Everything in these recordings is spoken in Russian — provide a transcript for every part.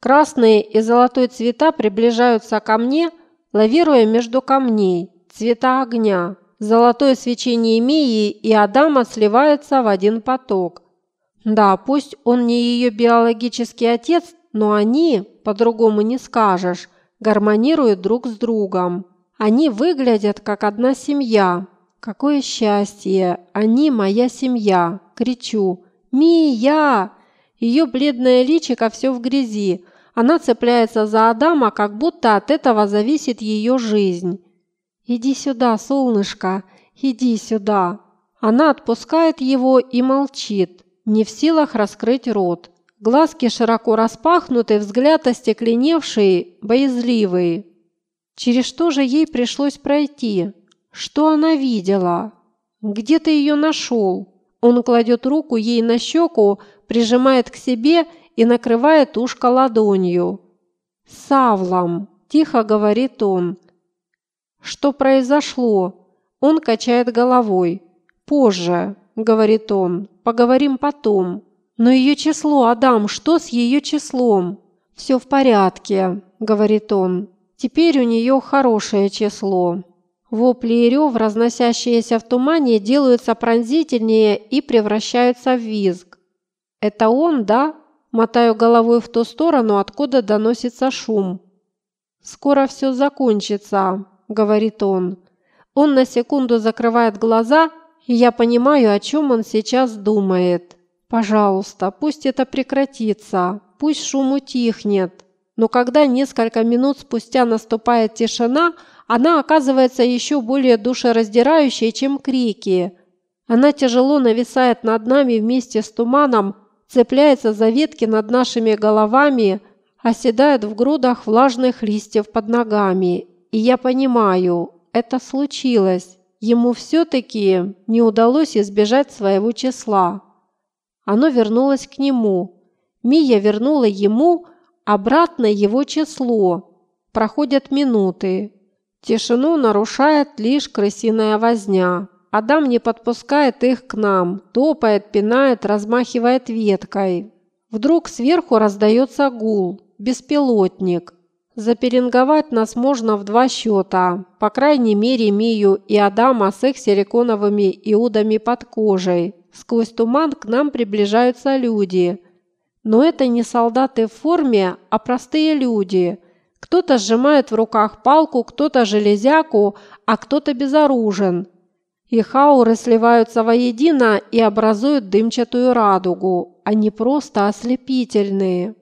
Красные и золотой цвета приближаются ко мне, лавируя между камней, цвета огня. Золотое свечение Мии и Адама сливаются в один поток. Да, пусть он не ее биологический отец, но они, по-другому не скажешь, гармонируют друг с другом. Они выглядят как одна семья. Какое счастье! Они моя семья! Кричу. «Мия!» Ее бледное личико все в грязи. Она цепляется за Адама, как будто от этого зависит ее жизнь. «Иди сюда, солнышко, иди сюда!» Она отпускает его и молчит, не в силах раскрыть рот. Глазки широко распахнуты, взгляд остекленевший, боязливый. Через что же ей пришлось пройти? Что она видела? Где ты ее нашел? Он кладет руку ей на щеку, прижимает к себе и накрывает ушко ладонью. «Савлом!» – тихо говорит он. «Что произошло?» Он качает головой. «Позже», – говорит он, – «поговорим потом». «Но ее число, Адам, что с ее числом?» «Все в порядке», – говорит он. «Теперь у нее хорошее число». Вопли и рев, разносящиеся в тумане, делаются пронзительнее и превращаются в визг. «Это он, да?» Мотаю головой в ту сторону, откуда доносится шум. «Скоро все закончится», – говорит он. Он на секунду закрывает глаза, и я понимаю, о чем он сейчас думает. «Пожалуйста, пусть это прекратится, пусть шум утихнет». Но когда несколько минут спустя наступает тишина – она оказывается еще более душераздирающей, чем крики. Она тяжело нависает над нами вместе с туманом, цепляется за ветки над нашими головами, оседает в грудах влажных листьев под ногами. И я понимаю, это случилось. Ему все-таки не удалось избежать своего числа. Оно вернулось к нему. Мия вернула ему обратно его число. Проходят минуты. Тишину нарушает лишь крысиная возня. Адам не подпускает их к нам, топает, пинает, размахивает веткой. Вдруг сверху раздается гул. Беспилотник. Заперинговать нас можно в два счета. По крайней мере, Мию и Адама с их силиконовыми иудами под кожей. Сквозь туман к нам приближаются люди. Но это не солдаты в форме, а простые люди – кто-то сжимает в руках палку, кто-то железяку, а кто-то безоружен. Их ауры сливаются воедино и образуют дымчатую радугу. Они просто ослепительные.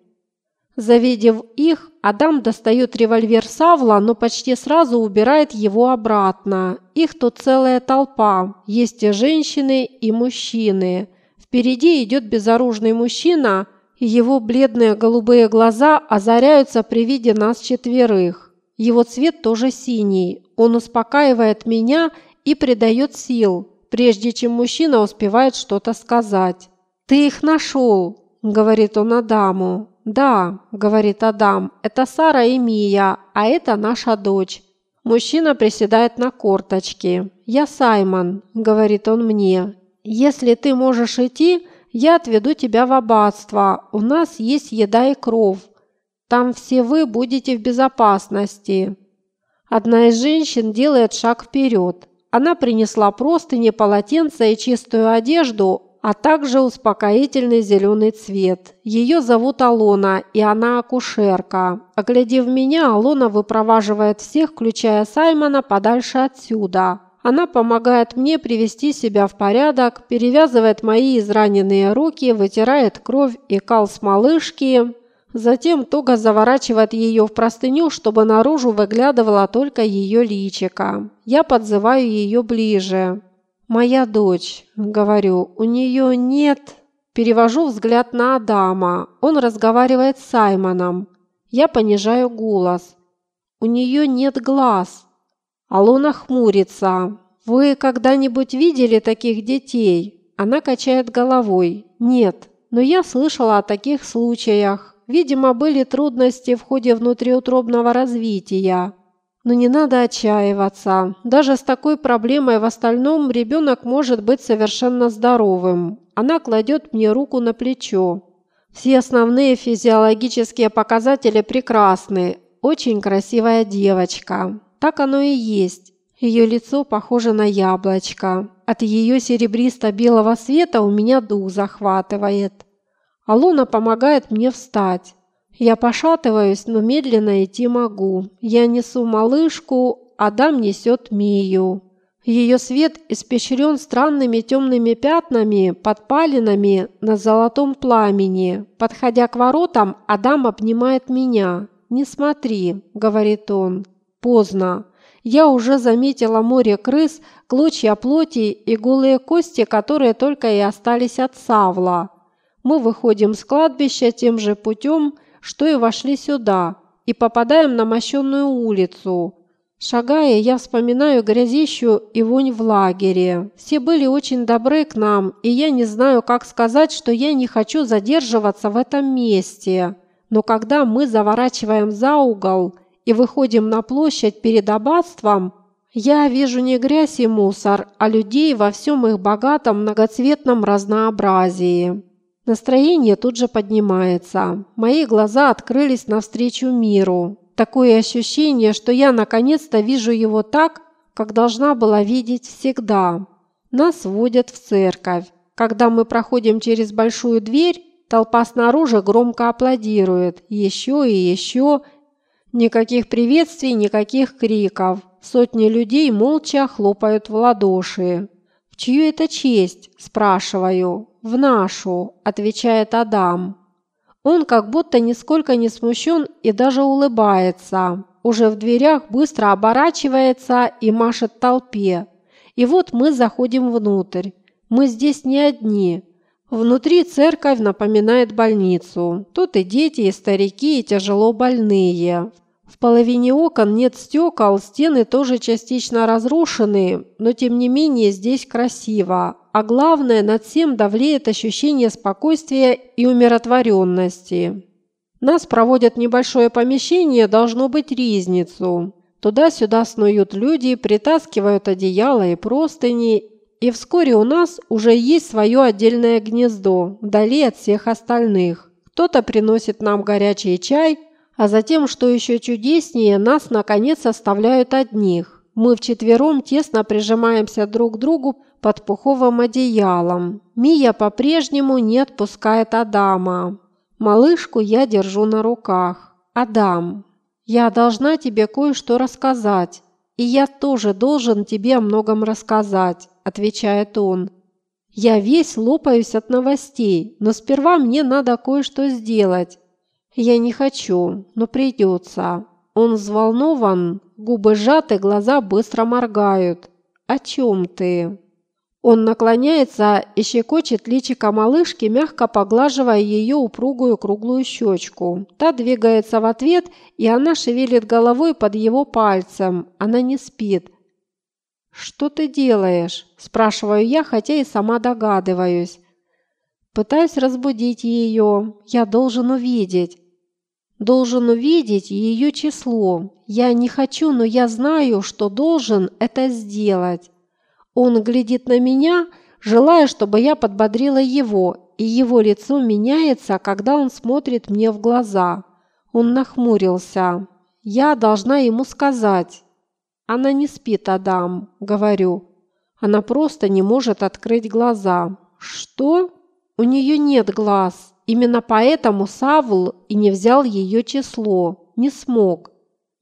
Завидев их, Адам достает револьвер Савла, но почти сразу убирает его обратно. Их тут целая толпа. Есть и женщины, и мужчины. Впереди идет безоружный мужчина – его бледные голубые глаза озаряются при виде нас четверых. Его цвет тоже синий. Он успокаивает меня и придает сил, прежде чем мужчина успевает что-то сказать. «Ты их нашел», – говорит он Адаму. «Да», – говорит Адам, – «это Сара и Мия, а это наша дочь». Мужчина приседает на корточки. «Я Саймон», – говорит он мне. «Если ты можешь идти, я отведу тебя в аббатство. У нас есть еда и кров. Там все вы будете в безопасности». Одна из женщин делает шаг вперед. Она принесла простыни, полотенце и чистую одежду, а также успокоительный зеленый цвет. Ее зовут Алона, и она акушерка. Оглядев меня, Алона выпроваживает всех, включая Саймона, подальше отсюда. Она помогает мне привести себя в порядок, перевязывает мои израненные руки, вытирает кровь и кал с малышки, затем туго заворачивает ее в простыню, чтобы наружу выглядывала только ее личико. Я подзываю ее ближе. «Моя дочь», — говорю, — «у нее нет...» Перевожу взгляд на Адама. Он разговаривает с Саймоном. Я понижаю голос. «У нее нет глаз». Алона хмурится. «Вы когда-нибудь видели таких детей?» Она качает головой. «Нет, но я слышала о таких случаях. Видимо, были трудности в ходе внутриутробного развития. Но не надо отчаиваться. Даже с такой проблемой в остальном ребенок может быть совершенно здоровым. Она кладет мне руку на плечо. Все основные физиологические показатели прекрасны. Очень красивая девочка. Так оно и есть. Ее лицо похоже на яблочко. От ее серебристо-белого света у меня дух захватывает. Алона помогает мне встать. Я пошатываюсь, но медленно идти могу. Я несу малышку, Адам несет Мию. Ее свет испещрен странными темными пятнами, подпалинами на золотом пламени. Подходя к воротам, Адам обнимает меня. «Не смотри», — говорит он. «Поздно. Я уже заметила море крыс, клочья плоти и голые кости, которые только и остались от Савла. Мы выходим с кладбища тем же путем, что и вошли сюда, и попадаем на мощенную улицу. Шагая, я вспоминаю грязищу и вонь в лагере. Все были очень добры к нам, и я не знаю, как сказать, что я не хочу задерживаться в этом месте. Но когда мы заворачиваем за угол – и выходим на площадь перед аббатством, я вижу не грязь и мусор, а людей во всем их богатом многоцветном разнообразии. Настроение тут же поднимается. Мои глаза открылись навстречу миру. Такое ощущение, что я наконец-то вижу его так, как должна была видеть всегда. Нас водят в церковь. Когда мы проходим через большую дверь, толпа снаружи громко аплодирует. Еще и еще – Никаких приветствий, никаких криков. Сотни людей молча хлопают в ладоши. «В чью это честь?» – спрашиваю. «В нашу», – отвечает Адам. Он как будто нисколько не смущен и даже улыбается. Уже в дверях быстро оборачивается и машет толпе. И вот мы заходим внутрь. Мы здесь не одни. Внутри церковь напоминает больницу. Тут и дети, и старики, и тяжело больные. В половине окон нет стекол, стены тоже частично разрушены, но тем не менее здесь красиво. А главное, над всем давлеет ощущение спокойствия и умиротворенности. Нас проводят в небольшое помещение, должно быть ризницу. Туда-сюда снуют люди, притаскивают одеяла и простыни, и вскоре у нас уже есть свое отдельное гнездо, вдали от всех остальных. Кто-то приносит нам горячий чай, а затем, что еще чудеснее, нас наконец оставляют одних. Мы вчетвером тесно прижимаемся друг к другу под пуховым одеялом. Мия по-прежнему не отпускает Адама. Малышку я держу на руках. «Адам, я должна тебе кое-что рассказать. И я тоже должен тебе о многом рассказать», – отвечает он. «Я весь лопаюсь от новостей, но сперва мне надо кое-что сделать. «Я не хочу, но придется». Он взволнован, губы сжаты, глаза быстро моргают. «О чем ты?» Он наклоняется и щекочет личико малышки, мягко поглаживая ее упругую круглую щечку. Та двигается в ответ, и она шевелит головой под его пальцем. Она не спит. «Что ты делаешь?» – спрашиваю я, хотя и сама догадываюсь. Пытаюсь разбудить ее. Я должен увидеть. Должен увидеть ее число. Я не хочу, но я знаю, что должен это сделать. Он глядит на меня, желая, чтобы я подбодрила его, и его лицо меняется, когда он смотрит мне в глаза. Он нахмурился. Я должна ему сказать. Она не спит, Адам, говорю. Она просто не может открыть глаза. Что? У нее нет глаз. Именно поэтому Савл и не взял ее число, не смог.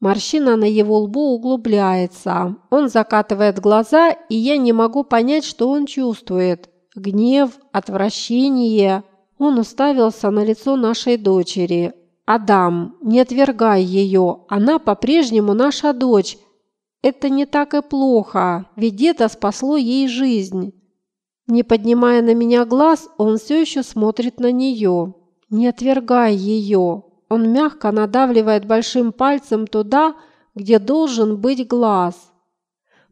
Морщина на его лбу углубляется. Он закатывает глаза, и я не могу понять, что он чувствует. Гнев, отвращение. Он уставился на лицо нашей дочери. «Адам, не отвергай ее, она по-прежнему наша дочь. Это не так и плохо, ведь это спасло ей жизнь». Не поднимая на меня глаз, он все еще смотрит на нее. Не отвергай ее. Он мягко надавливает большим пальцем туда, где должен быть глаз.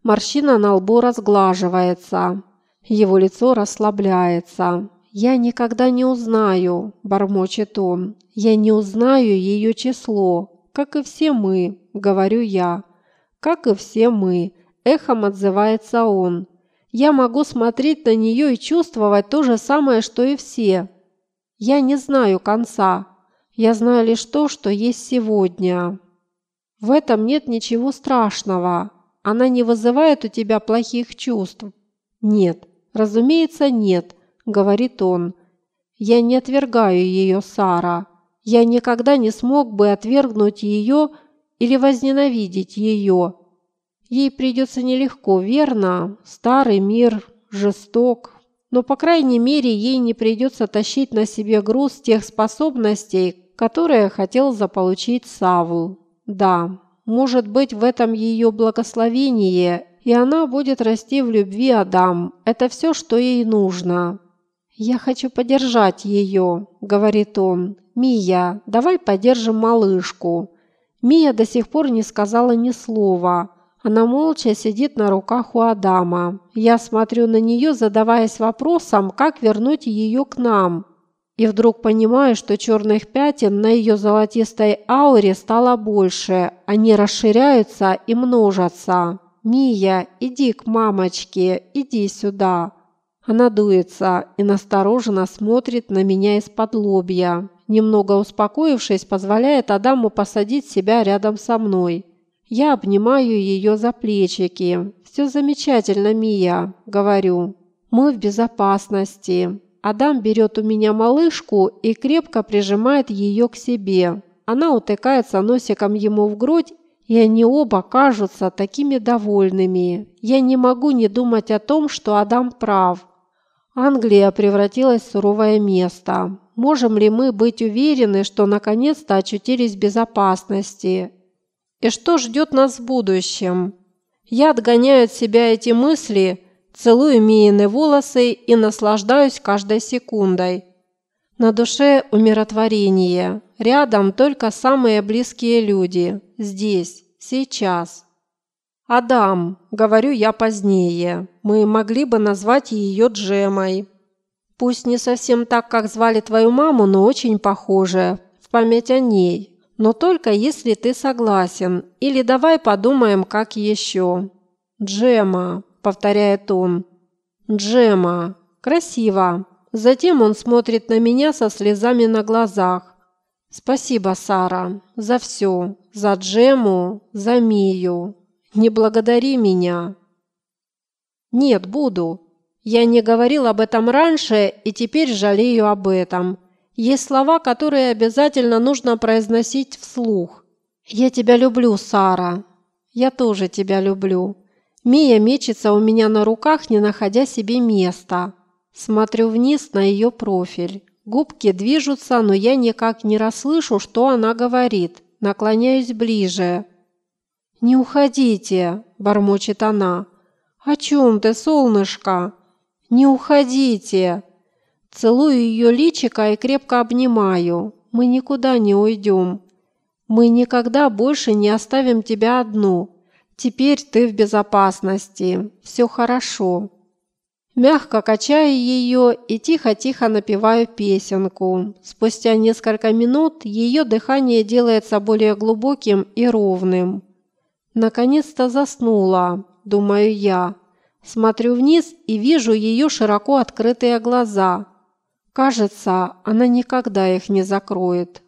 Морщина на лбу разглаживается. Его лицо расслабляется. «Я никогда не узнаю», – бормочет он. «Я не узнаю ее число, как и все мы», – говорю я. «Как и все мы», – эхом отзывается он. Я могу смотреть на нее и чувствовать то же самое, что и все. Я не знаю конца. Я знаю лишь то, что есть сегодня. В этом нет ничего страшного. Она не вызывает у тебя плохих чувств. Нет, разумеется, нет, говорит он. Я не отвергаю ее, Сара. Я никогда не смог бы отвергнуть ее или возненавидеть ее. Ей придется нелегко, верно? Старый мир жесток, но, по крайней мере, ей не придется тащить на себе груз тех способностей, которые хотел заполучить Савл. Да, может быть, в этом ее благословение, и она будет расти в любви Адам. Это все, что ей нужно. «Я хочу поддержать ее», – говорит он. «Мия, давай поддержим малышку». Мия до сих пор не сказала ни слова. Она молча сидит на руках у Адама. Я смотрю на нее, задаваясь вопросом, как вернуть ее к нам. И вдруг понимаю, что черных пятен на ее золотистой ауре стало больше. Они расширяются и множатся. «Мия, иди к мамочке, иди сюда». Она дуется и настороженно смотрит на меня из-под лобья. Немного успокоившись, позволяет Адаму посадить себя рядом со мной. Я обнимаю ее за плечики. «Все замечательно, Мия», – говорю. «Мы в безопасности». Адам берет у меня малышку и крепко прижимает ее к себе. Она утыкается носиком ему в грудь, и они оба кажутся такими довольными. Я не могу не думать о том, что Адам прав. Англия превратилась в суровое место. Можем ли мы быть уверены, что наконец-то очутились в безопасности? И что ждет нас в будущем? Я отгоняю от себя эти мысли, целую Миины волосы и наслаждаюсь каждой секундой. На душе умиротворение. Рядом только самые близкие люди. Здесь, сейчас. «Адам», – говорю я позднее, – «мы могли бы назвать ее Джемой». Пусть не совсем так, как звали твою маму, но очень похоже. В память о ней. Но только если ты согласен. Или давай подумаем, как еще. «Джема», – повторяет он. «Джема. Красиво». Затем он смотрит на меня со слезами на глазах. «Спасибо, Сара, за все. За Джему, за Мию, не благодари меня. Нет, буду. Я не говорил об этом раньше и теперь жалею об этом. Есть слова, которые обязательно нужно произносить вслух. Я тебя люблю, Сара. Я тоже тебя люблю. Мия мечется у меня на руках, не находя себе места. Смотрю вниз на ее профиль. Губки движутся, но я никак не расслышу, что она говорит. Наклоняюсь ближе. «Не уходите!» – бормочет она. «О чем ты, солнышко?» «Не уходите!» Целую ее личико и крепко обнимаю. «Мы никуда не уйдем. Мы никогда больше не оставим тебя одну. Теперь ты в безопасности. Все хорошо». Мягко качаю ее и тихо-тихо напеваю песенку. Спустя несколько минут ее дыхание делается более глубоким и ровным. Наконец-то заснула, думаю я. Смотрю вниз и вижу ее широко открытые глаза. Кажется, она никогда их не закроет.